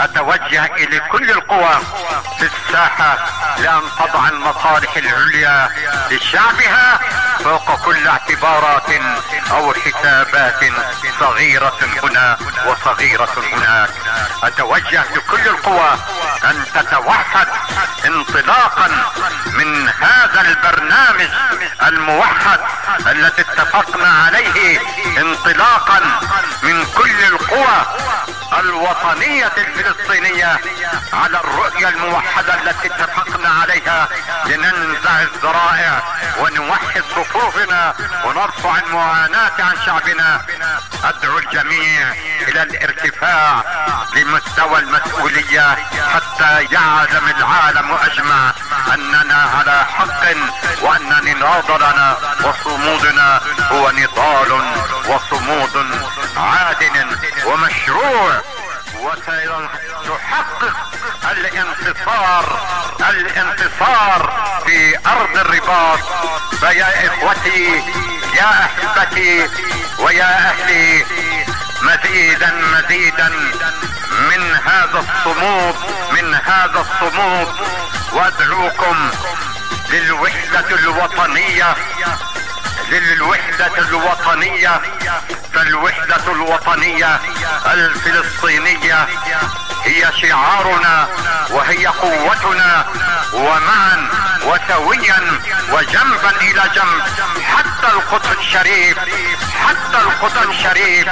أتوجه إلى كل القوى في الساحة لأن تضع المصالح العليا لشعبها فوق كل اعتبارات أو حسابات صغيرة هنا وصغيرة هناك. أتوجه لكل القوى أن تتوحد انطلاقا من هذا البرنامج الموحد الذي اتفقنا عليه انطلاقا الوطنية الفلسطينية على الرؤية الموحدة التي اتفقنا عليها لننزع الذرائع ونوحد صفوفنا ونرفع المعاناة عن شعبنا. أدعو الجميع إلى الارتفاع لمستوى المسؤولية حتى يعلم العالم أجمع أننا على حق وان نضالنا وصمودنا هو نضال وصمود عادل ومشروع. وسيحقق الانتصار الانتصار في أرض الرباط. فيا إخوتي يا أحبتي ويا أهلي مزيدا مزيدا من هذا الصمود من هذا الصمود. وادعوكم للوحدة الوطنية. للوحدة الوطنية فالوحدة الوطنية الفلسطينية هي شعارنا وهي قوتنا ومعا وسويا وجنبا إلى جنب حتى القدس الشريف حتى القدس الشريف.